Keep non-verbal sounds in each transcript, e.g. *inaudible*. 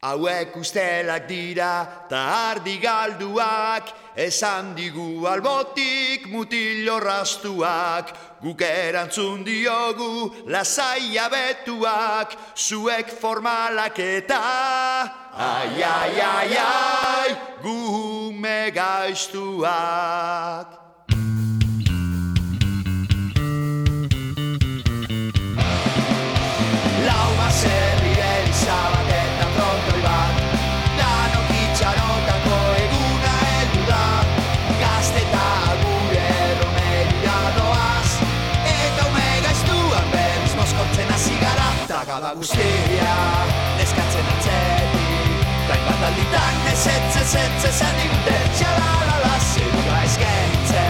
Hauek ustelak dira ta ardi galduak, esan digu albotik mutil horraztuak, guk erantzun diogu lasai abetuak, zuek formalak eta ai, ai, ai, ai, gume gaiztuak. senza salute c'è la la la se tu hai scherze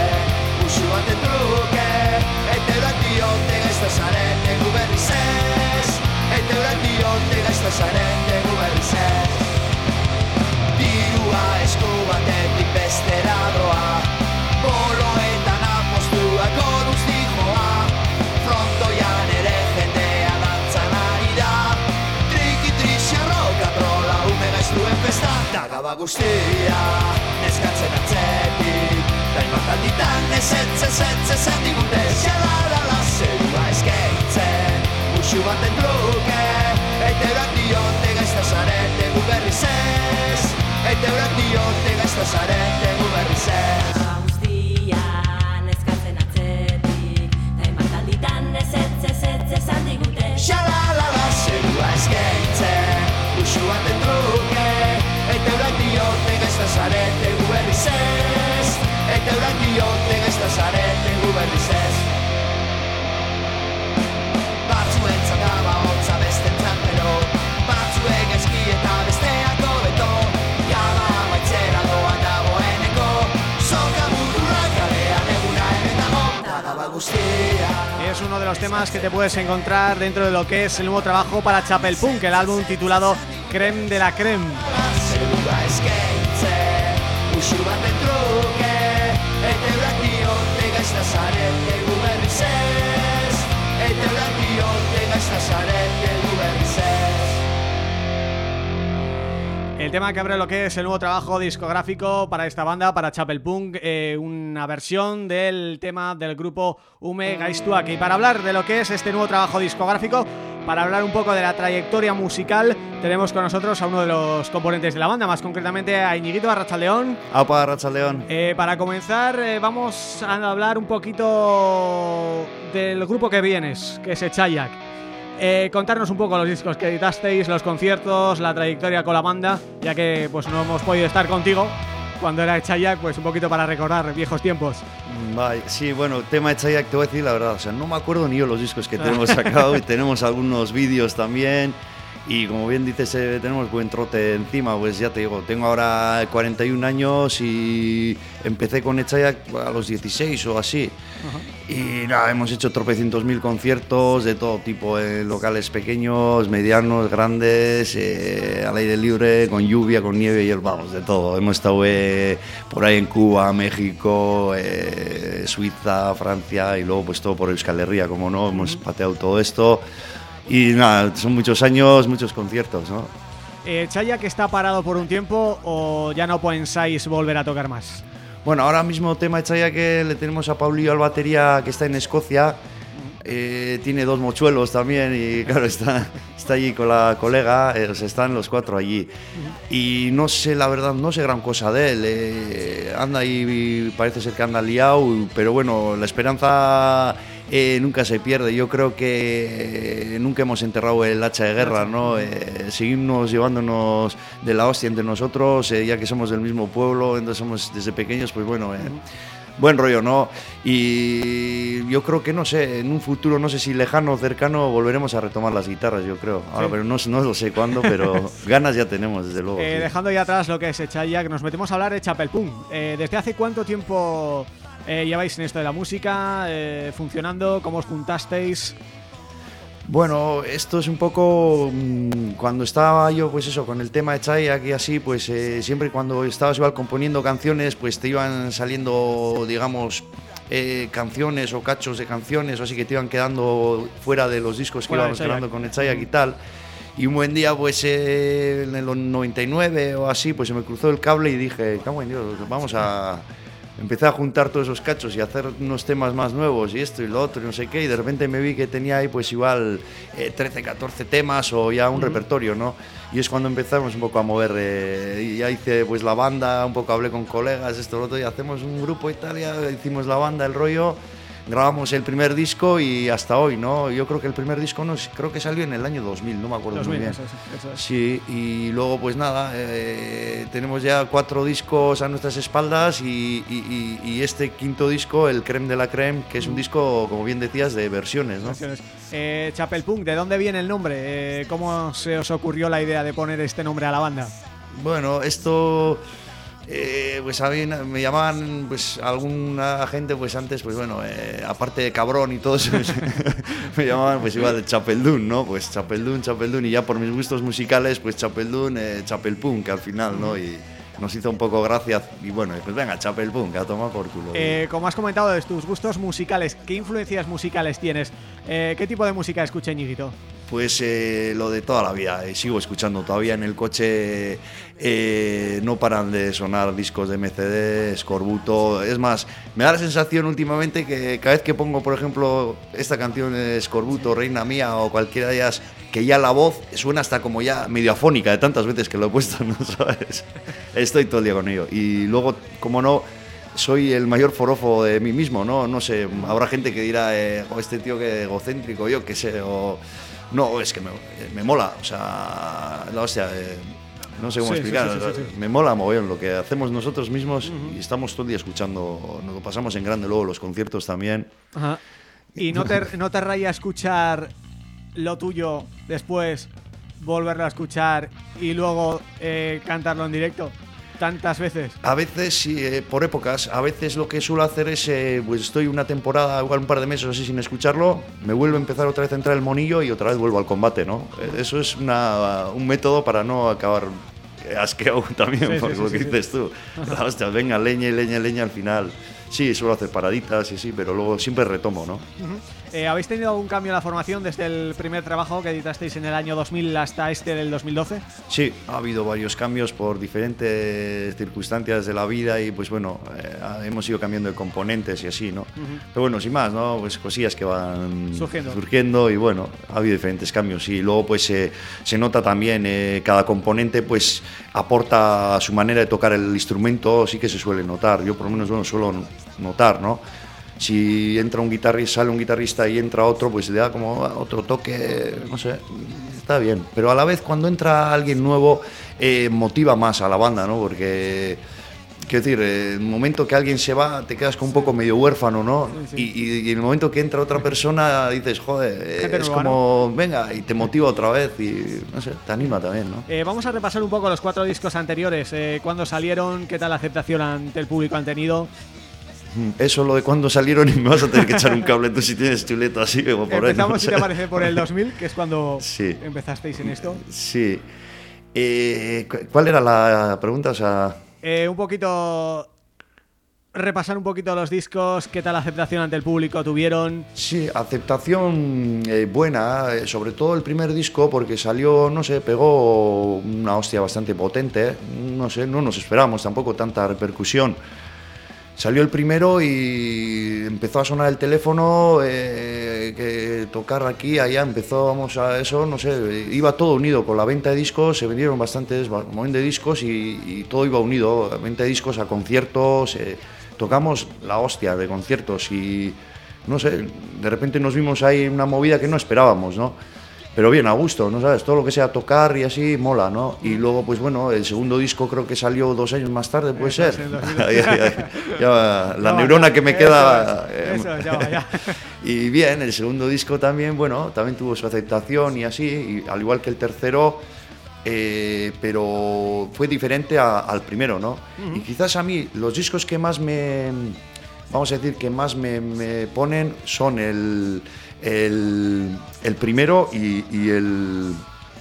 uscivo ante truche e te la dio te la sta sarete come ses e te la dio te la sta sarete come ses di rua escova te ti pesterà droa volo Alaba guztia, neskatzen atzetik. Dain bat alditan, esetze, esetze, zen digute Zela, la, la, zerua eskeitzen Usu baten truke, eite urak diote Gaizta zarete gu berriz ez. Eite urak diote, gaizta zarete gu berriz ez. Shalalala, zerua eskeitzen, usua tentruke, Eta eurak diote gaizta zarete gu berriz ez Eta eurak diote gaizta zarete gu berriz ez Batzuentzat daba hotza bestentzat bero Batzuek eski eta besteak hobeto Jada amaitzera doa dagoeneko Soka bururrak kalean eguna enetago Daba guztia Es uno de los temas que te puedes encontrar dentro de lo que es el nuevo trabajo para Chapel Punk, el álbum titulado Creme de la Creme. El tema que abre lo que es el nuevo trabajo discográfico para esta banda, para Chapel Punk, eh, una versión del tema del grupo Ume Gaiztuak. Y para hablar de lo que es este nuevo trabajo discográfico, para hablar un poco de la trayectoria musical, tenemos con nosotros a uno de los componentes de la banda, más concretamente a Iñiguito Arrachaldeón. Apa. Eh, para comenzar, eh, vamos a hablar un poquito del grupo que vienes, que es Echayak. Eh, contarnos un poco los discos que editasteis, los conciertos, la trayectoria con la banda, ya que pues no hemos podido estar contigo cuando era Echayak, pues un poquito para recordar viejos tiempos. Mm, Vale, sí, bueno, tema de Chayak, te voy a decir la verdad, o sea, no me acuerdo ni yo los discos que tenemos *laughs* sacado y tenemos algunos vídeos también y como bien dices, eh, tenemos buen trote encima, pues ya te digo, tengo ahora 41 años y empecé con Echayak a los 16 o así y nada, hemos hecho tropecientos mil conciertos de todo tipo, en locales pequeños, medianos, grandes, eh, al aire libre, con lluvia, con nieve y el vamos, de todo. Hemos estado eh, por ahí en Cuba, México, eh, Suiza, Francia y luego pues todo por Euskal Herria, como no, hemos pateado todo esto. Y nada, son muchos años, muchos conciertos, ¿no? Eh, ¿Chayak está parado por un tiempo o ya no pensáis volver a tocar más? Bueno, ahora mismo tema de que le tenemos a Paulillo al batería que está en Escocia. Eh, tiene dos mochuelos también y *laughs* claro, está, está allí con la colega, eh, o sea, están los cuatro allí. Y no sé, la verdad, no sé gran cosa de él. eh, anda ahí, parece ser que anda liado, pero bueno, la esperanza eh, nunca se pierde. Yo creo que eh, nunca hemos enterrado el hacha de guerra, ¿no? Eh, seguimos llevándonos de la hostia entre nosotros, eh, ya que somos del mismo pueblo, entonces somos desde pequeños, pues bueno, buen rollo, ¿no? Y yo creo que, no sé, en un futuro, no sé si lejano o cercano, volveremos a retomar las guitarras, yo creo. Ahora, Sí. pero no, no lo sé cuándo, pero *laughs* ganas ya tenemos, desde luego. Sí. dejando ya atrás lo que es Echayak, nos metemos a hablar de Chapel Punk. Eh, ¿Desde hace cuánto tiempo eh, lleváis en esto de la música, eh, funcionando? ¿Cómo os juntasteis? Bueno, esto es un poco mm, cuando estaba yo, pues eso, con el tema de Chayak y así, pues eh, siempre cuando estabas igual componiendo canciones, pues te iban saliendo, digamos, eh, canciones o cachos de canciones o así que te iban quedando fuera de los discos que íbamos grabando con el Chayak y tal. Y un buen día, pues eh, en el 99 o así, pues se me cruzó el cable y dije, cago en Dios, vamos a... Empecé a juntar todos esos cachos y a hacer unos temas más nuevos y esto y lo otro y no sé qué. Y de repente me vi que tenía ahí pues igual eh, 13, 14 temas o ya un repertorio, ¿no? Y es cuando empezamos un poco a mover. eh, y ya hice pues la banda, un poco hablé con colegas, esto, lo otro, y hacemos un grupo y tal. Ya hicimos la banda, el rollo grabamos el primer disco y hasta hoy, ¿no? Yo creo que el primer disco no, creo que salió en el año 2000, no me acuerdo 2000, muy bien. eso es, eso es. Sí, y luego pues nada, eh, tenemos ya cuatro discos a nuestras espaldas y, y- y- y este quinto disco, el Creme de la Creme, que es un disco, como bien decías, de versiones, ¿no? Versiones. Eh, Chapel Punk, ¿de dónde viene el nombre? Eh, ¿Cómo se os ocurrió la idea de poner este nombre a la banda? Bueno, esto... eh, pues a mí me llamaban pues alguna gente pues antes pues bueno eh, aparte de cabrón y todo eso *laughs* me llamaban pues igual de Chapeldún no pues Chapeldún Chapeldún y ya por mis gustos musicales pues Chapeldún eh, Chapel Punk al final no y nos hizo un poco gracia y bueno pues venga Chapel Punk a tomar por culo Eh, como has comentado de tus gustos musicales, ¿qué influencias musicales tienes? Eh, ¿Qué tipo de música escucha Ñiguito? Pues eh, lo de toda la vida, eh, sigo escuchando todavía en el coche, eh, no paran de sonar discos de MCD, Scorbuto, es más, me da la sensación últimamente que cada vez que pongo, por ejemplo, esta canción de Scorbuto, Reina Mía o cualquiera de ellas, que ya la voz suena hasta como ya medio afónica de tantas veces que lo he puesto, *laughs* ¿no sabes? Estoy todo el día con ello. Y luego, como no, soy el mayor forofo de mí mismo, ¿no? No sé, habrá gente que dirá, eh, "Jo, este tío que egocéntrico, yo qué sé, o... No, es que me, me mola, o sea, la hostia, eh, no sé cómo Sí, explicar, sí, sí, me mola mogollón lo que hacemos nosotros mismos y estamos todo el día escuchando, nos lo pasamos en grande luego los conciertos también. Ajá. ¿Y no te, no te raya escuchar lo tuyo después, volverlo a escuchar y luego eh, cantarlo en directo? Tantas veces. A veces, sí, eh, por épocas, a veces lo que suelo hacer es, eh, pues estoy una temporada, igual un par de meses así sin escucharlo, me vuelvo a empezar otra vez a entrar el monillo y otra vez vuelvo al combate, ¿no? Eh, Eso es una, un método para no acabar eh, asqueado *laughs* también, Sí, por sí, lo sí, que dices tú. Hostia, venga, leña, leña, leña al final. Sí, suelo hacer paraditas y sí, pero luego siempre retomo, ¿no? Eh, ¿Habéis tenido algún cambio en la formación desde el primer trabajo que editasteis en el año 2000 hasta este del 2012? Sí, ha habido varios cambios por diferentes circunstancias de la vida y pues bueno, eh, hemos ido cambiando de componentes y así, ¿no? Pero bueno, sin más, ¿no? Pues cosillas que van Surgiendo. y bueno, ha habido diferentes cambios y luego pues eh, se nota también eh, cada componente pues aporta su manera de tocar el instrumento, sí que se suele notar, yo por lo menos bueno, suelo notar, ¿no? Si entra un guitarrista, sale un guitarrista y entra otro, pues le da como otro toque, no sé, está bien. Pero a la vez cuando entra alguien nuevo eh, motiva más a la banda, ¿no? Porque, quiero decir, eh, el momento que alguien se va te quedas con un poco medio huérfano, ¿no? Sí, sí. Y, y- y en el momento que entra otra persona dices, joder, eh, es como, venga, y te motiva otra vez y, no sé, te anima también, ¿no? Eh, vamos a repasar un poco los cuatro discos anteriores. Eh, ¿Cuándo salieron? ¿Qué tal aceptación ante el público han tenido? Eso lo de cuando salieron y me vas a tener que echar un cable tú si tienes chuleta así como por ahí. Empezamos, *laughs* ¿no? si te parece, por el 2000, que es cuando Sí. empezasteis en esto. Sí. Eh, cu- ¿Cuál era la pregunta? O sea, Eh, un poquito... Repasar un poquito los discos, qué tal aceptación ante el público tuvieron. sí, aceptación eh, buena, eh, sobre todo el primer disco, porque salió, no sé, pegó una hostia bastante potente. No sé, no nos esperábamos tampoco tanta repercusión. Salió el primero y empezó a sonar el teléfono, eh, que tocar aquí, allá, empezó, vamos a eso, no sé, iba todo unido con la venta de discos, se vendieron bastantes, montón de discos y, todo iba unido, venta de discos, a conciertos, eh, tocamos la hostia de conciertos y, no sé, de repente nos vimos ahí una movida que no esperábamos, ¿no? Pero bien, a gusto, ¿no sabes? Todo lo que sea tocar y así mola, ¿no? Y luego, pues bueno, el segundo disco creo que salió dos años más tarde, puede Eso ser. es, en 2000. Ya- ya- ya- la neurona que me Eso queda. es, eh, eso es, ya va, ya. *laughs* y bien, el segundo disco también, bueno, también tuvo su aceptación y así, y al igual que el tercero, eh, pero fue diferente a- al primero, ¿no? Y quizás a mí los discos que más me, vamos a decir, que más me, me ponen son el, el, el primero y, y el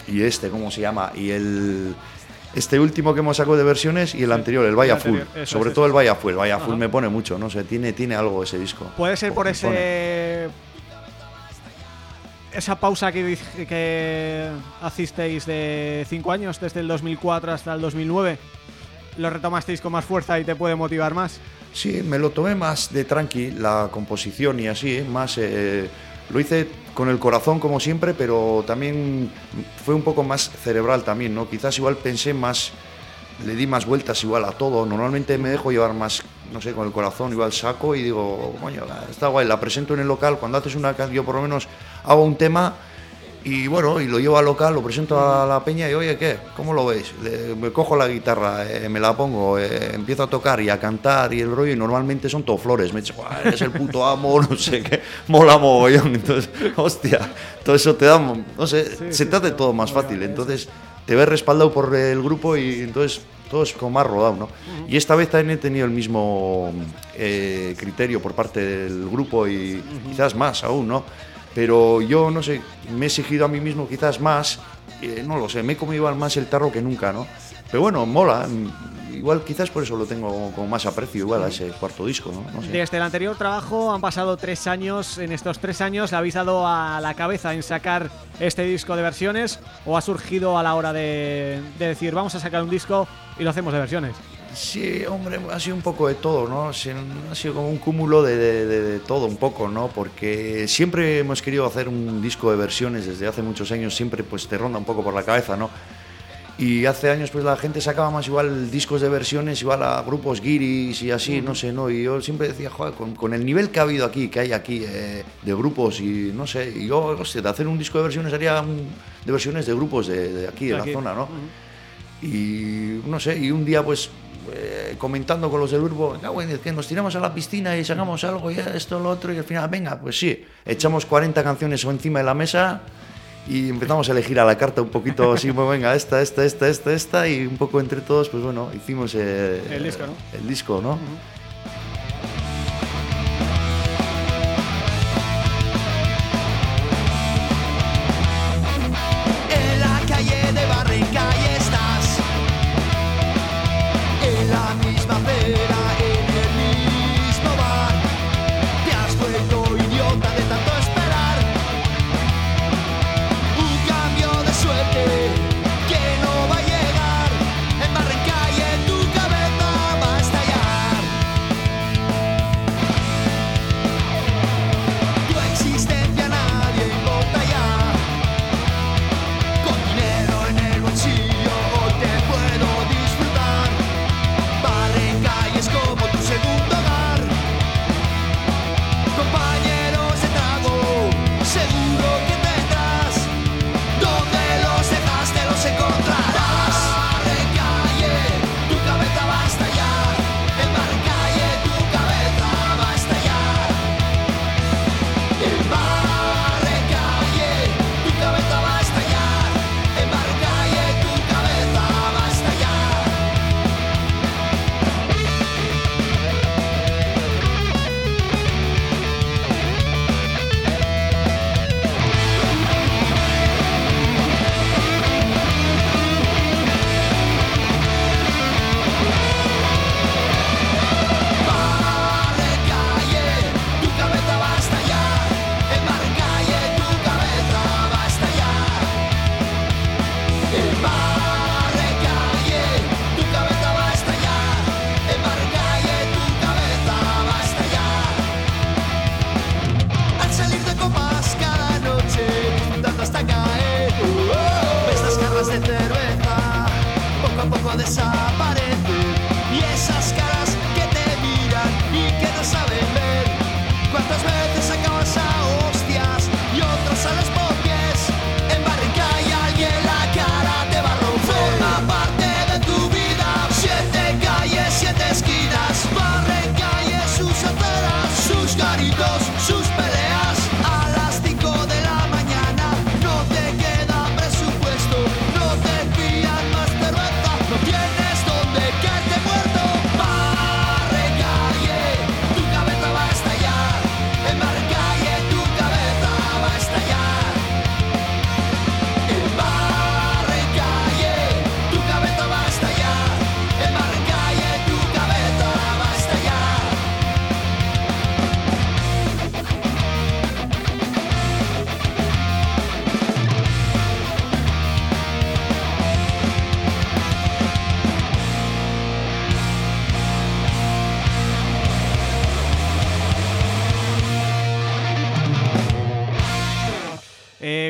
y este, ¿cómo se llama? Y el este último que hemos sacado de versiones y el anterior, el Vaya Full. Sobre es, todo el Vaya Full. El Vaya. Full me pone mucho, no sé, tiene, tiene algo ese disco. Puede ser por pone. ese... esa pausa que, que hicisteis de 5 años, desde el 2004 hasta el 2009, lo retomasteis con más fuerza y te puede motivar más. Sí, me lo tomé más de tranqui, la composición y así, más... eh, lo hice con el corazón como siempre, pero también fue un poco más cerebral también, ¿no? Quizás igual pensé más, le di más vueltas igual a todo. Normalmente me dejo llevar más, no sé, con el corazón, igual saco y digo, coño, está guay, la presento en el local. Cuando haces una canción, yo por lo menos hago un tema y bueno, y lo llevo al local, lo presento a la peña y oye, ¿qué? ¿Cómo lo veis? Le- me cojo la guitarra, eh, me la pongo, eh, empiezo a tocar y a cantar y el rollo y normalmente son todo flores. Me dicen, "Buah, eres el puto amo, *laughs* no sé qué, mola mogollón. Entonces, *laughs* hostia, todo eso te da, no sé, se te hace todo más fácil. Entonces, te ves respaldado por el grupo y entonces todo es como más rodado, ¿no? Y esta vez también he tenido el mismo eh, criterio por parte del grupo y quizás más aún, ¿no? Pero yo, no sé, me he exigido a mí mismo quizás más, eh, no lo sé, me he comido más el tarro que nunca, ¿no? Pero bueno, mola, mm, igual quizás por eso lo tengo con más aprecio, igual a ese cuarto disco, ¿no? Desde el anterior trabajo han pasado tres años. En estos tres años, ¿le habéis dado a la cabeza en sacar este disco de versiones o ha surgido a la hora de decir vamos a sacar un disco y lo hacemos de versiones? Sí, hombre, ha sido un poco de todo, ¿no? Ha sido como un cúmulo de, de- de- de todo un poco, ¿no? Porque siempre hemos querido hacer un disco de versiones desde hace muchos años, siempre pues te ronda un poco por la cabeza, ¿no? Y hace años pues la gente sacaba más igual discos de versiones, igual a grupos guiris y así, no sé, ¿no? Y yo siempre decía, joder, con, con el nivel que ha habido aquí, que hay aquí eh, de grupos y no sé, y yo, hostia, de hacer un disco de versiones haría un- de versiones de grupos de, aquí, de, De la aquí. zona, ¿no? Y no sé, y un día pues eh, comentando con los del grupo, "Ah, bueno, es que nos tiramos a la piscina y sacamos algo y esto, lo otro, y al final, venga, pues sí, echamos 40 canciones encima de la mesa y empezamos a elegir a la carta un poquito así, *laughs* pues venga, esta, esta, esta, esta, esta, y un poco entre todos, pues bueno, hicimos eh, El disco, ¿no? El disco, ¿no?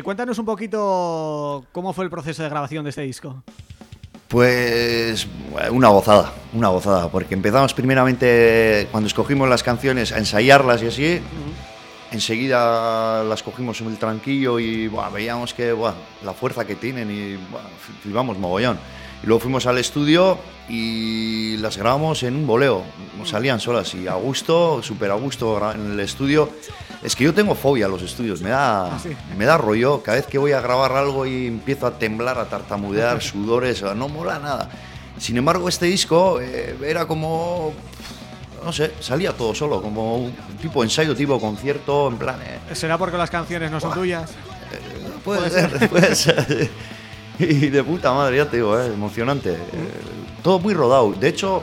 Cuéntanos un poquito cómo fue el proceso de grabación de este disco. Pues una gozada, una gozada, porque empezamos primeramente, cuando escogimos las canciones, a ensayarlas y así, enseguida las cogimos en el tranquillo y buah, veíamos que buah, la fuerza que tienen y buah, flipamos mogollón. Y luego fuimos al estudio y las grabamos en un boleo, salían solas y a gusto, súper a gusto en el estudio. Es que yo tengo fobia a los estudios, me da, sí? me da rollo. Cada vez que voy a grabar algo y empiezo a temblar, a tartamudear, sudores, no mola nada. Sin embargo, este disco eh, era como. No sé, salía todo solo, como un tipo ensayo, tipo concierto, en plan. eh, ¿Será porque las canciones no son tuyas? puede, ser, puede ser. Y de puta madre, ya te digo, eh, emocionante. Eh, todo muy rodado. De hecho,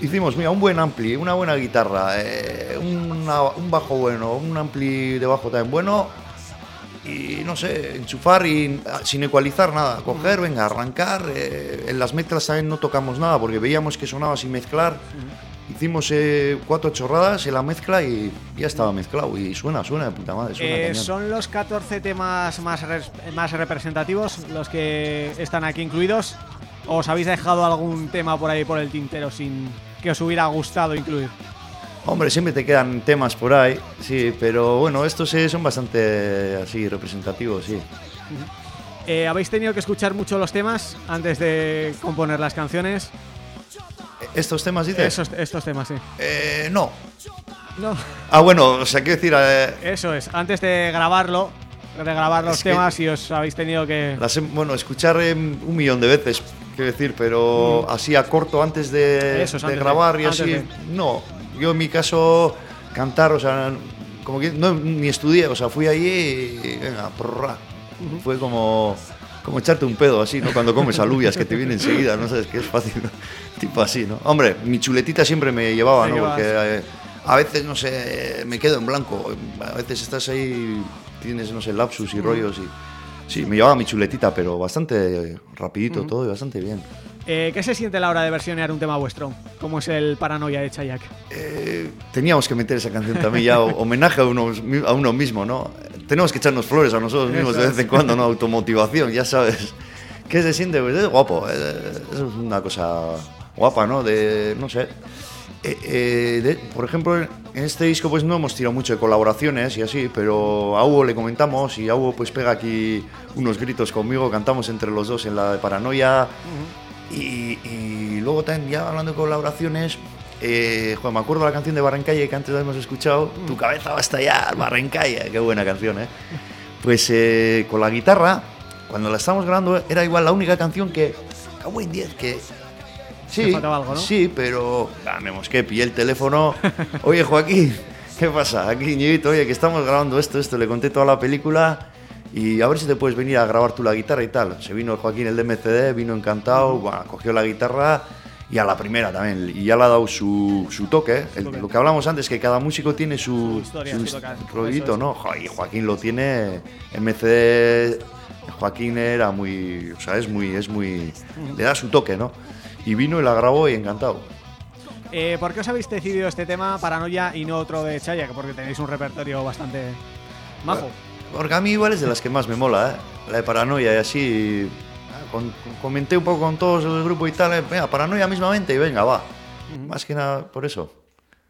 hicimos, mira, un buen ampli, una buena guitarra, eh, una- un bajo bueno, un ampli de bajo también bueno. Y no sé, enchufar y ah, sin ecualizar nada. Coger, venga, arrancar. eh, en las mezclas también no tocamos nada porque veíamos que sonaba sin mezclar. Hicimos eh, cuatro chorradas en la mezcla y ya estaba mezclado. Y suena, suena de puta madre. Suena Eh. ¿Son los 14 temas más, más representativos los que están aquí incluidos? ¿O os habéis dejado algún tema por ahí por el tintero sin que os hubiera gustado incluir? Hombre, siempre te quedan temas por ahí, sí, pero bueno, estos sí son bastante así representativos, sí. Eh, ¿Habéis tenido que escuchar mucho los temas antes de componer las canciones? ¿Estos temas dices? Esos, estos temas, sí. Eh, no. No, Ah, bueno, o sea, quiero decir, eh, eso es. Antes de grabarlo, de grabar los Es temas y os habéis tenido que... las bueno, escuchar eh, un millón de veces, quiero decir, pero así a corto antes de. Eso es, de antes de- grabar y antes así, de. no. Yo en mi caso, cantar, o sea, como que no, ni estudié, o sea, fui allí y venga, prrra. fue como, como echarte un pedo así, ¿no? Cuando comes alubias que te viene enseguida, no sabes que es fácil, ¿no? *laughs* tipo así, ¿no? Hombre, mi chuletita siempre me llevaba, ¿no? Porque eh, a veces, no sé, me quedo en blanco, a veces estás ahí, tienes, no sé, lapsus y rollos y... Sí, me llevaba mi chuletita, pero bastante rapidito todo y bastante bien. Eh, ¿Qué se siente a la hora de versionear un tema vuestro? ¿Cómo es el Paranoia de Chayak? Eh, teníamos que meter esa canción también ya, homenaje a uno, a uno mismo, ¿no? Tenemos que echarnos flores a nosotros mismos de vez en cuando, ¿no? Automotivación, ya sabes. ¿Qué se siente? Pues es guapo, es una cosa guapa, ¿no? De, no sé. Eh, eh, de- por ejemplo, en este disco pues no hemos tirado mucho de colaboraciones y así, pero a Hugo le comentamos y a Hugo pues pega aquí unos gritos conmigo, cantamos entre los dos en la de Paranoia. Y, y luego también ya hablando de colaboraciones, eh, joder, me acuerdo de la canción de Barrancalle que antes la hemos escuchado, Tu cabeza va a estallar, Barrancalle, qué buena canción, ¿eh? Pues eh, con la guitarra, cuando la estábamos grabando, era igual la única canción que, cago en 10, que... Sí, Te faltaba algo, ¿no? sí, pero ah, me mosqué, pillé el teléfono. *laughs* Oye, Joaquín, ¿qué pasa? Aquí, Ñivito, oye, que estamos grabando esto, esto. Le conté toda la película y a ver si te puedes venir a grabar tú la guitarra y tal. Se vino Joaquín, el de MCD, vino encantado, bueno, cogió la guitarra y a la primera también. Y ya le ha dado su, su toque. El- lo que hablamos antes, que cada músico tiene su, Su historia, su rollito, es. ¿no? Y Joaquín lo tiene. MCD, Joaquín era muy. O sea, es muy. Es muy le da su toque, ¿no? Y vino y la grabó y encantado. Eh, ¿Por qué os habéis decidido este tema, Paranoia, y no otro de Chayak? Porque tenéis un repertorio bastante majo. Porque a mí igual es de las que más me mola, ¿eh? La de Paranoia y así. con- con- comenté un poco con todos el grupo y tal. eh, Venga, Paranoia mismamente y venga, va. Más que nada por eso.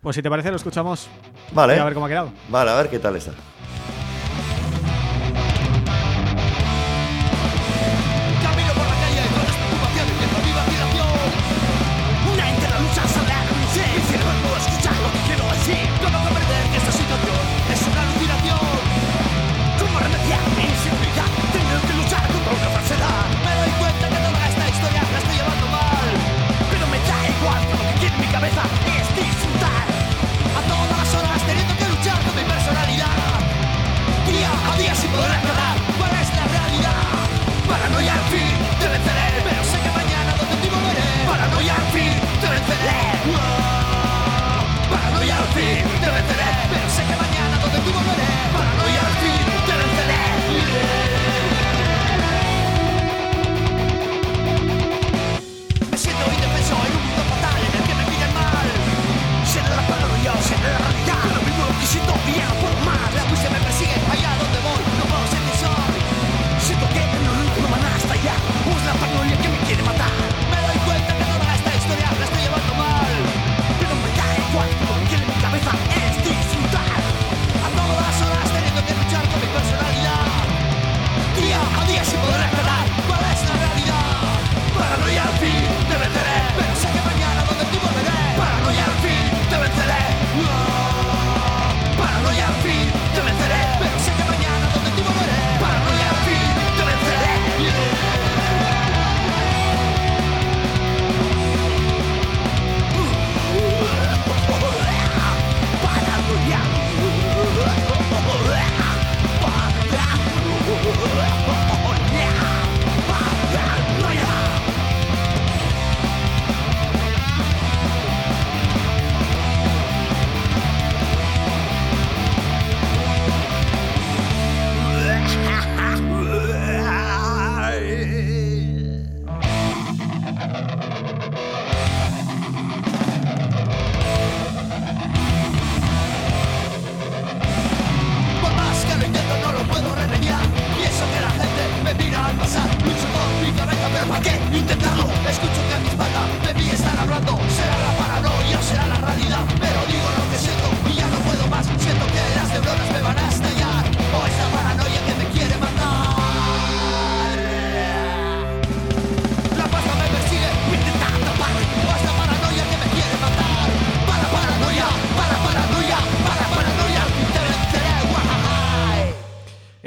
Pues si te parece, lo escuchamos Vale. y a ver cómo ha quedado. Vale, a ver qué tal está.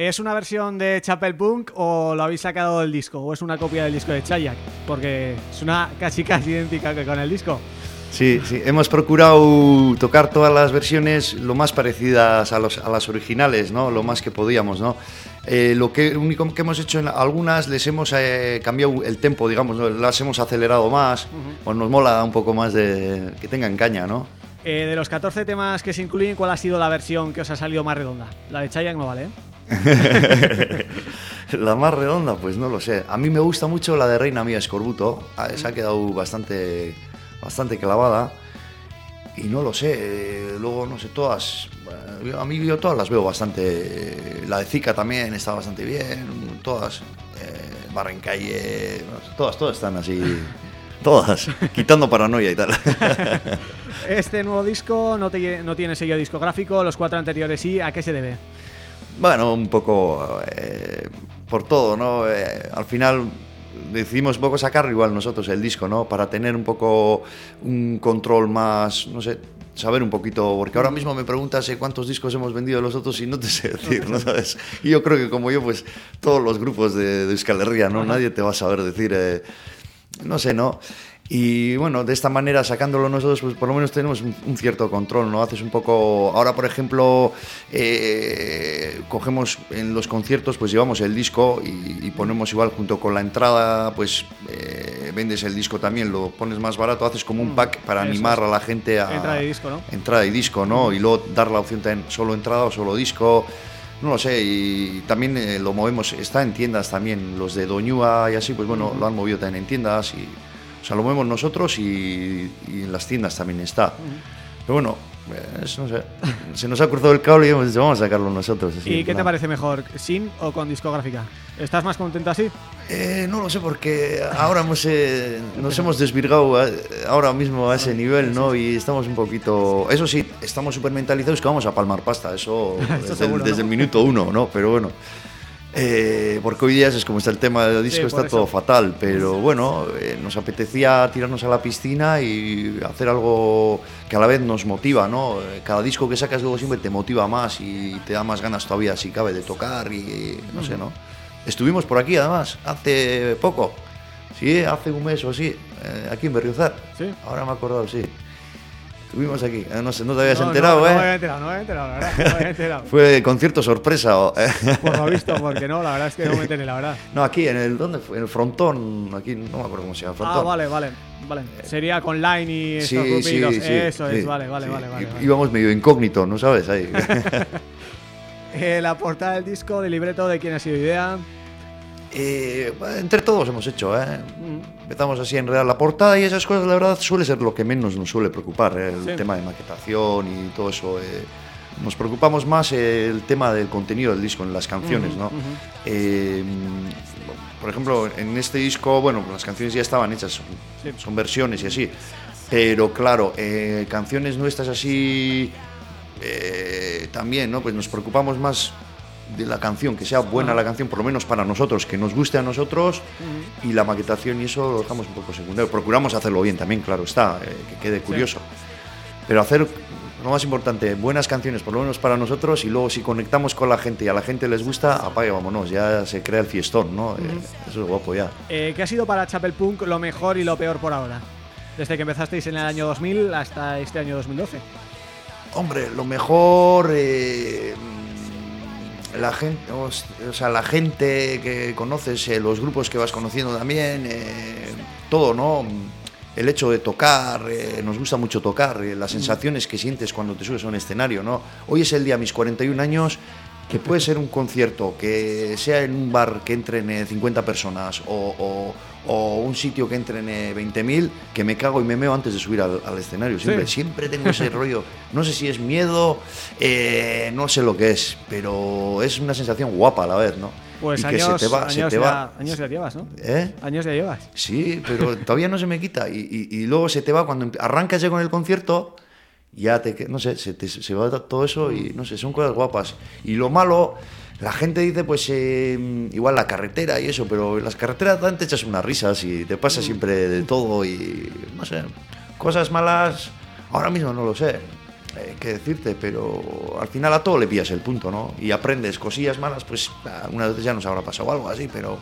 ¿Es una versión de Chapel Punk o lo habéis sacado del disco? ¿O es una copia del disco de Chayak? Porque suena casi casi idéntica que con el disco. Sí, sí, hemos procurado tocar todas las versiones lo más parecidas a, los- a las originales, ¿no? Lo más que podíamos, ¿no? Eh, lo que único que hemos hecho en algunas les hemos eh, cambiado el tempo, digamos, ¿no? las hemos acelerado más, pues nos mola un poco más de que tengan caña, ¿no? Eh, de los 14 temas que se incluyen, ¿cuál ha sido la versión que os ha salido más redonda? La de Chayak no vale, ¿eh? *laughs* La más redonda, pues no lo sé. A mí me gusta mucho la de Reina Mía Escorbuto. Ah, Se ha quedado bastante, bastante clavada. Y no lo sé. eh, Luego, no sé, todas. eh, A mí yo todas las veo bastante. eh, La de Zika también está bastante bien. Todas. Eh, Barrencalle. Todas, todas están así. *laughs* Todas. Quitando paranoia y tal. *laughs* Este nuevo disco no, te- no tiene sello discográfico, los cuatro anteriores sí, ¿a qué se debe? Bueno, un poco eh, por todo, ¿no? Eh, al final decidimos un poco sacar igual nosotros el disco, ¿no? Para tener un poco un control más, no sé, saber un poquito, porque ahora mismo me preguntas eh, cuántos discos hemos vendido los otros y no te *laughs* sé decir, ¿no sabes? Y yo creo que como yo, pues todos los grupos de, de Euskal Herria, ¿no? Nadie te va a saber decir, eh, no sé, ¿no? Y bueno, de esta manera, sacándolo nosotros, pues por lo menos tenemos un, un cierto control, ¿no? Haces un poco... Ahora, por ejemplo, eh, cogemos en los conciertos, pues llevamos el disco y, y ponemos igual junto con la entrada, pues eh, vendes el disco también, lo pones más barato, haces como un pack para eso animar es. a la gente a... Entrada y disco, ¿no? Entrada y disco, ¿no? Y luego dar la opción también solo entrada o solo disco. No lo sé, y también eh, lo movemos, está en tiendas también, los de Doñúa y así, pues bueno, lo han movido también en tiendas y, o sea, lo movemos nosotros y, y en las tiendas también está. Pero bueno, eh, es- no sé, se nos ha cruzado el cable y hemos dicho, vamos a sacarlo nosotros. así, ¿Y qué te parece mejor, sin o con discográfica? ¿Estás más contento así? Eh, no lo sé, porque ahora hemos, eh, nos hemos desvirgado a- ahora mismo a ese nivel, ¿no? Y estamos un poquito... Eso sí, estamos súper mentalizados que vamos a palmar pasta, eso, *laughs* desde, el- seguro, ¿no? desde el minuto uno, ¿no? Pero bueno, eh, porque hoy día es como está el tema del disco, por está todo fatal, pero bueno, eh, nos apetecía tirarnos a la piscina y hacer algo que a la vez nos motiva, ¿no? Eh, Cada disco que sacas luego siempre te motiva más y te da más ganas todavía, si cabe, de tocar y no sé, ¿no? Estuvimos por aquí además, hace poco, sí, hace un mes o así, eh, aquí en Berriozar. Sí. Ahora me he acordado, sí. Estuvimos aquí, eh, no sé, no te habías No, enterado, no, ¿eh? No me había enterado, no me había enterado, la verdad. No me había enterado. *laughs* Fue concierto sorpresa. o- *laughs* Por lo visto, porque no, la verdad es que no me enteré, la verdad. *laughs* No, aquí en el ¿dónde fue? En el frontón, aquí no me acuerdo cómo se llama, Ah, frontón. vale, vale, vale. Sería con Line y estos Sí, sí, grupitos. sí, Eso es, vale, vale, vale, vale. Íbamos medio incógnito, ¿no sabes? Ahí. Eh, la portada del disco, de libreto, ¿de quién ha sido idea? Eh, entre todos hemos hecho, ¿eh? Empezamos así a enredar la portada y esas cosas, la verdad, suele ser lo que menos nos suele preocupar, ¿eh? el Sí. tema de maquetación y todo eso. eh. Nos preocupamos más el tema del contenido del disco, en las canciones, ¿no? ujú. Eh, por ejemplo, en este disco, bueno, las canciones ya estaban hechas, son, Sí. son versiones y así. Pero claro, canciones nuestras así también, ¿no? Pues nos preocupamos más de la canción, que sea buena la canción, por lo menos para nosotros, que nos guste a nosotros, y la maquetación y eso lo dejamos un poco secundario. Procuramos hacerlo bien también, claro está, eh, que quede curioso. Pero hacer lo más importante, buenas canciones, por lo menos para nosotros, y luego si conectamos con la gente y a la gente les gusta, apague, vámonos, ya se crea el fiestón, ¿no? Eh, eso es guapo ya. Eh, ¿Qué ha sido para Chapel Punk lo mejor y lo peor por ahora? Desde que empezasteis en el año 2000 hasta este año 2012. Hombre, lo mejor. eh, la gente, o sea, la gente que conoces, eh, los grupos que vas conociendo también, eh, todo, ¿no? El hecho de tocar, eh, nos gusta mucho tocar, las sensaciones que sientes cuando te subes a un escenario, ¿no? Hoy es el día, mis 41 años, que puede ser un concierto, que sea en un bar que entren eh, 50 personas o, o- o un sitio que entren eh, 20.000, que me cago y me meo antes de subir al, al escenario. Siempre, Sí. siempre tengo ese *laughs* rollo. No sé si es miedo, eh, no sé lo que es, pero es una sensación guapa a la vez, ¿no? Pues y que años, se te va, se años te ya, va. años ya llevas, ¿no? ¿Eh? Años ya llevas. Sí, pero todavía no se me quita. Y, y- y luego se te va, cuando arrancas ya con el concierto, ya te, no sé, se, te, se va todo eso y no sé, son cosas guapas. Y lo malo, la gente dice, pues eh, igual la carretera y eso, pero en las carreteras dan, te echas unas risas y te pasa siempre de todo y no sé, cosas malas, ahora mismo no lo sé. eh, qué decirte, pero al final a todo le pillas el punto, ¿no? Y aprendes cosillas malas, pues algunas veces ya nos habrá pasado algo así, pero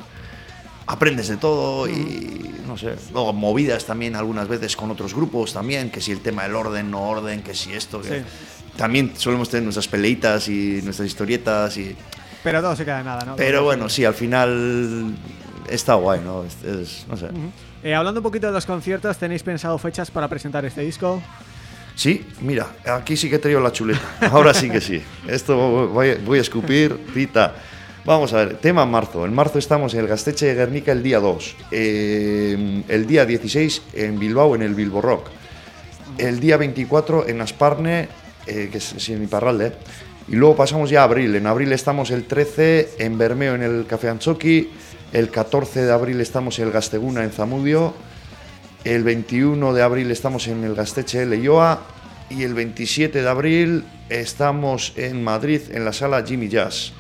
aprendes de todo y no sé. Luego movidas también algunas veces con otros grupos también, que si el tema del orden, no orden, que si esto, que Sí. también solemos tener nuestras peleitas y nuestras historietas y Pero todo se queda en nada, ¿no? pero Todo- bueno, sí, al final está guay, ¿no? Es, es- no sé. Eh, hablando un poquito de los conciertos, ¿tenéis pensado fechas para presentar este disco? Sí, mira, aquí sí que he traído la chuleta. Ahora sí que sí. *laughs* Esto voy, voy a escupir, tita. Vamos a ver, tema marzo. En marzo estamos en el Gasteche de Guernica el día 2. Eh, el día 16 en Bilbao, en el Bilbo Rock. El día 24 en Asparne, eh, que es, sí, en Iparralde. Y luego pasamos ya a abril. En abril estamos el 13 en Bermeo, en el Café Anchoqui. El 14 de abril estamos en el Gasteguna, en Zamudio. El 21 de abril estamos en el Gasteche de Leioa y el 27 de abril estamos en Madrid en la sala Jimmy Jazz.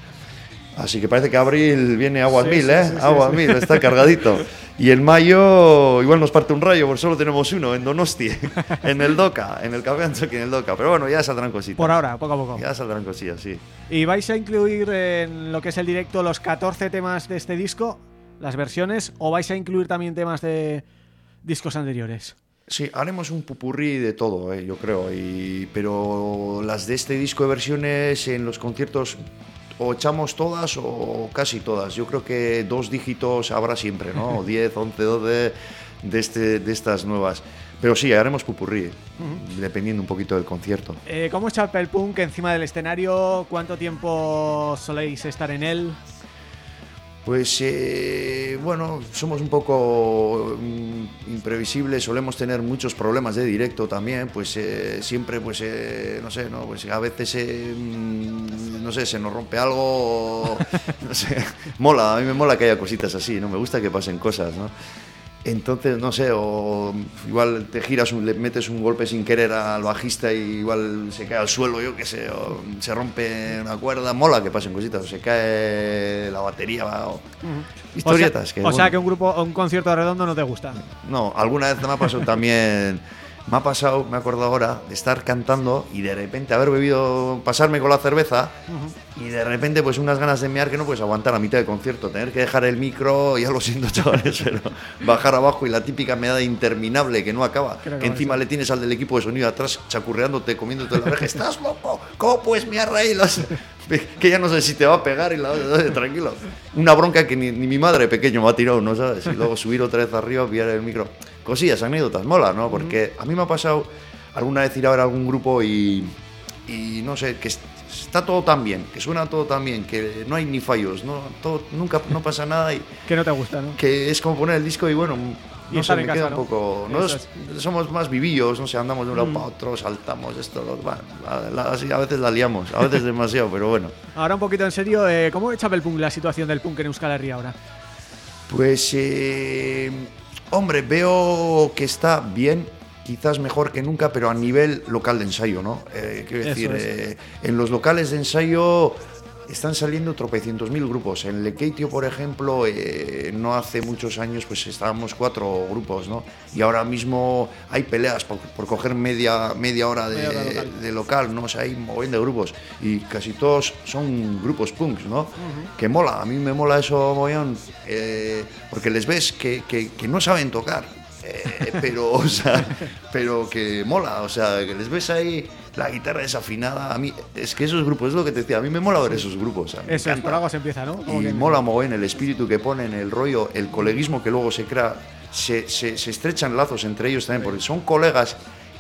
Así que parece que abril viene agua Sí, mil, ¿eh? sí, sí, agua sí. mil, está cargadito. Y en mayo igual nos parte un rayo, porque solo tenemos uno en Donosti, *laughs* en el Doca, en el Café Anchoqui, en el Doca. Pero bueno, ya saldrán cositas. Por ahora, poco a poco. Ya saldrán cosillas, sí. ¿Y vais a incluir en lo que es el directo los 14 temas de este disco, las versiones, o vais a incluir también temas de discos anteriores? Sí, haremos un pupurrí de todo, eh, yo creo. Y, pero las de este disco de versiones en los conciertos o echamos todas o casi todas. Yo creo que dos dígitos habrá siempre, ¿no? O 10, 11, 12 de, este, de estas nuevas. Pero sí, haremos pupurrí, dependiendo un poquito del concierto. Eh, ¿Cómo es Chapel Punk encima del escenario? ¿Cuánto tiempo soléis estar en él? Pues eh, bueno, somos un poco mm, imprevisibles, solemos tener muchos problemas de directo también, pues eh, siempre, pues eh, no sé, no, pues a veces, eh, mm, no sé, se nos rompe algo, *laughs* no sé, mola, a mí me mola que haya cositas así, no me gusta que pasen cosas, ¿no? Entonces, no sé, o igual te giras, un- le metes un golpe sin querer al bajista y igual se cae al suelo, yo qué sé, o se rompe una cuerda, mola que pasen cositas, o se cae la batería, o historietas. o sea, que, o sea que un grupo, un concierto redondo no te gusta. No, alguna vez me ha pasado también, me ha pasado, me acuerdo ahora, de estar cantando y de repente haber bebido, pasarme con la cerveza y de repente pues unas ganas de mear que no puedes aguantar a mitad de concierto, tener que dejar el micro, *laughs* ya lo siento chavales, pero bajar abajo y la típica meada interminable que no acaba, Creo que que encima le tienes al del equipo de sonido atrás chacurreándote, comiéndote la oreja, estás loco, ¿cómo puedes mear ahí? *laughs* Las- que ya no sé si te va a pegar y la tranquilo. Una bronca que ni, ni mi madre pequeño me ha tirado, ¿no sabes? Y luego subir otra vez arriba, pillar el micro. Cosillas, anécdotas, mola, ¿no? Porque a mí me ha pasado alguna vez ir a ver algún grupo y, y no sé, que es- está todo tan bien, que suena todo tan bien, que no hay ni fallos, no, todo, nunca no pasa nada y *laughs* Que no te gusta, ¿no? que es como poner el disco y bueno, no sé, me queda un ¿no? poco... Eso Nos, somos más vivillos, no sé, andamos de un lado Mm. para otro, saltamos esto, lo, bueno, la- a veces la liamos, a veces demasiado, pero bueno. *laughs* Ahora un poquito en serio, eh, ¿cómo ve Chapel Punk la situación del punk en Euskal Herria ahora? Pues, eh, hombre, veo que está bien, quizás mejor que nunca, pero a nivel local de ensayo, ¿no? Eh, quiero Eso decir, eh, en los locales de ensayo están saliendo tropecientos mil grupos. En Lekeitio, por ejemplo, eh, no hace muchos años, pues estábamos cuatro grupos, ¿no? Y ahora mismo hay peleas por, por coger media, media hora de, Media hora local. de local, ¿no? O sea, hay un montón de grupos y casi todos son grupos punks, ¿no? Que mola, a mí me mola eso, mogollón, eh, porque les ves que, que- que no saben tocar, eh, *laughs* pero, o sea, pero que mola, o sea, que les ves ahí la guitarra desafinada, a mí, es que esos grupos, es lo que te decía, a mí me mola ver esos grupos, a mí Eso es, por algo se empieza, ¿no? Y que- mola mogollón el espíritu que ponen, el rollo, el coleguismo que luego se crea. Se, se- se estrechan lazos entre ellos también, porque son colegas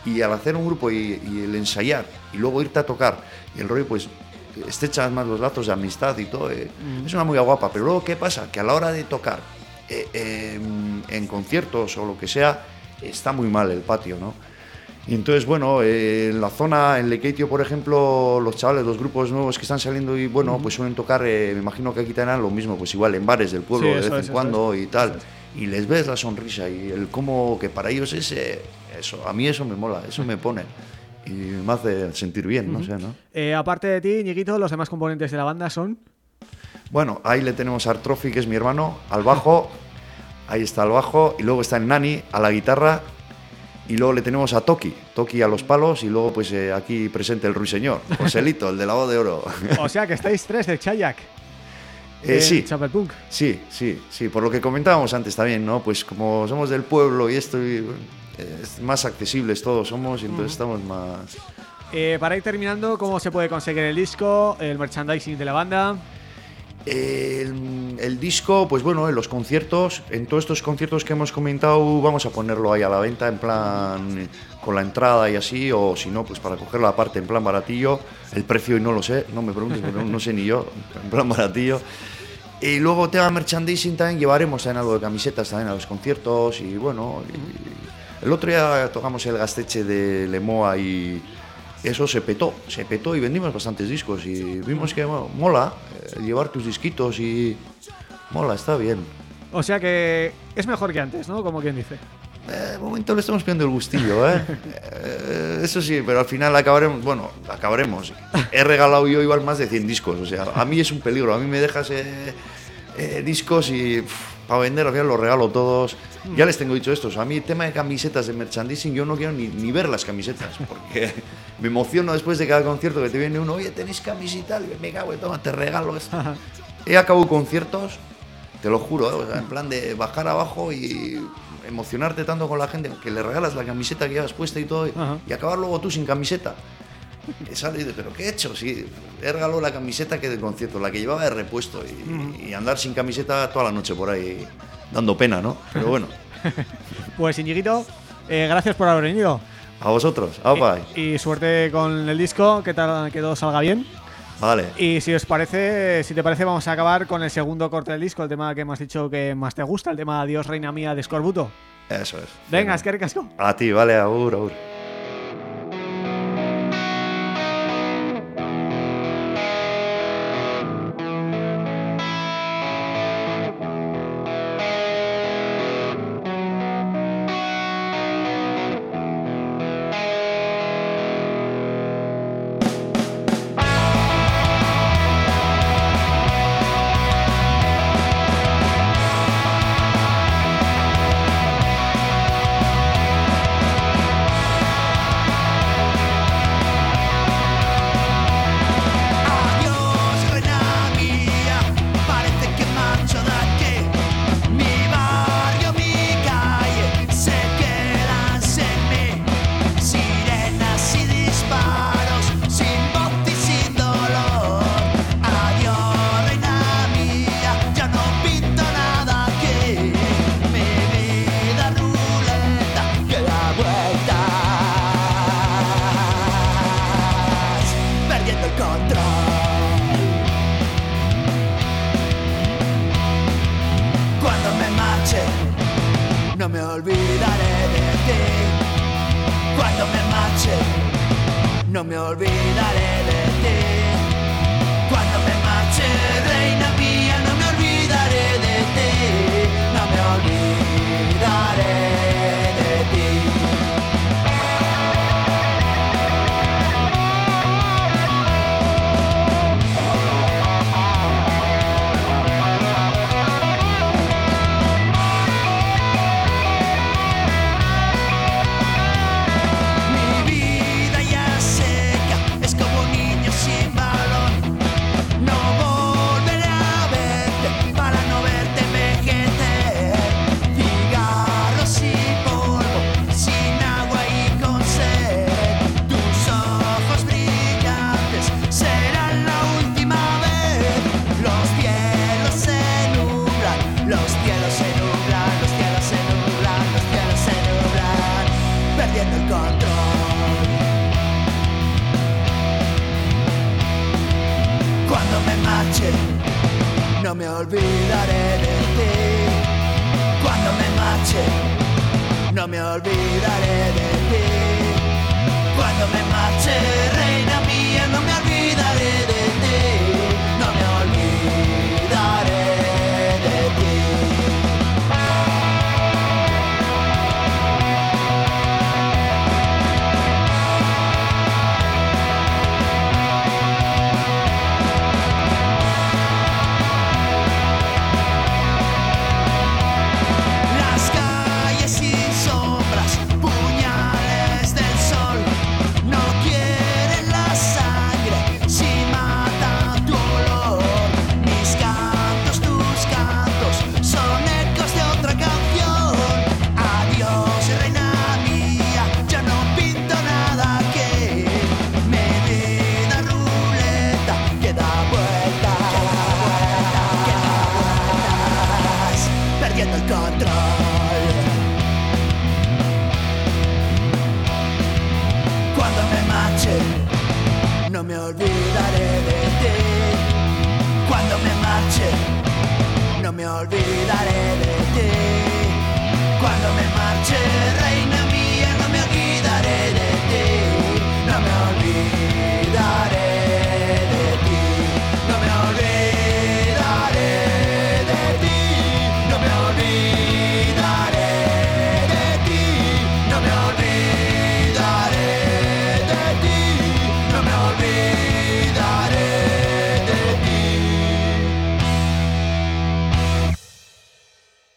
y al hacer un grupo y, y el ensayar y luego irte a tocar, y el rollo, pues estrechan más los lazos de amistad y todo. eh, Es una muy guapa, pero luego, ¿qué pasa? Que a la hora de tocar eh, eh, en conciertos o lo que sea, está muy mal el patio, ¿no? Y entonces, bueno, eh, en la zona, en Lekeitio, por ejemplo, los chavales, los grupos nuevos que están saliendo y bueno, pues suelen tocar, eh, me imagino que aquí tendrán lo mismo, pues igual en bares del pueblo Sí, de vez es, en cuando es. y tal. Y les ves la sonrisa y el cómo que para ellos es eh, eso, a mí eso me mola, eso me pone y me hace sentir bien, no sé, ¿no? Eh, aparte de ti, Ñiquito, los demás componentes de la banda son... Bueno, ahí le tenemos a Artrofi, que es mi hermano, al bajo, *laughs* ahí está el bajo, y luego está el Nani a la guitarra, Y luego le tenemos a Toki, Toki a los palos y luego pues eh, aquí presente el ruiseñor, *laughs* Joselito, el de la voz de oro. O sea que estáis tres de Chayak. Eh, sí, Chapelpunk. sí, sí, sí, por lo que comentábamos antes también, ¿no? Pues como somos del pueblo y esto, y, eh, es más accesibles todos somos y entonces estamos más... Eh, para ir terminando, ¿cómo se puede conseguir el disco, el merchandising de la banda? El, disco, pues bueno, en los conciertos, en todos estos conciertos que hemos comentado, vamos a ponerlo ahí a la venta en plan eh, con la entrada y así, o si no, pues para cogerlo aparte en plan baratillo. El precio y no lo sé, no me preguntes, no, no sé ni yo, *laughs* en plan baratillo. Y luego tema merchandising también llevaremos también algo de camisetas también a los conciertos y bueno, el otro día tocamos el gasteche de Lemoa y eso se petó, se petó y vendimos bastantes discos y vimos que bueno, mola eh, llevar tus disquitos y mola, está bien. O sea que es mejor que antes, ¿no? Como quien dice. Eh, de momento le estamos pidiendo el gustillo, ¿eh? Eh, Eso sí, pero al final acabaremos, bueno, acabaremos. He regalado yo igual más de 100 discos, o sea, a mí es un peligro, a mí me dejas discos y para vender al final los regalo todos. Ya les tengo dicho esto, o sea, a mí el tema de camisetas de merchandising yo no quiero ni, ni ver las camisetas, *laughs* porque me emociono después de cada concierto que te viene uno, oye, tenéis camiseta, y me cago toma, te regalo esto. He acabado conciertos, te lo juro, ¿eh? o sea, en plan de bajar abajo y emocionarte tanto con la gente que le regalas la camiseta que llevas puesta y todo, y- y acabar luego tú sin camiseta. Y sale y dice, ¿pero qué he hecho? Sí, he regalado la camiseta que del concierto, la que llevaba de repuesto, y, y andar sin camiseta toda la noche por ahí, dando pena, ¿no? Pero bueno, *laughs* Pues Iñiguito, eh, gracias por haber venido. a vosotros, ¡Apa! Y suerte con el disco, que, tal, que todo salga bien. Vale, Y si os parece, si te parece, vamos a acabar con el segundo corte del disco, el tema que me has dicho que más te gusta, el tema Dios Reina Mía de Scorbuto. eso es. Venga, es que ricasco. A ti, vale, agur, agur.